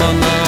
no, no.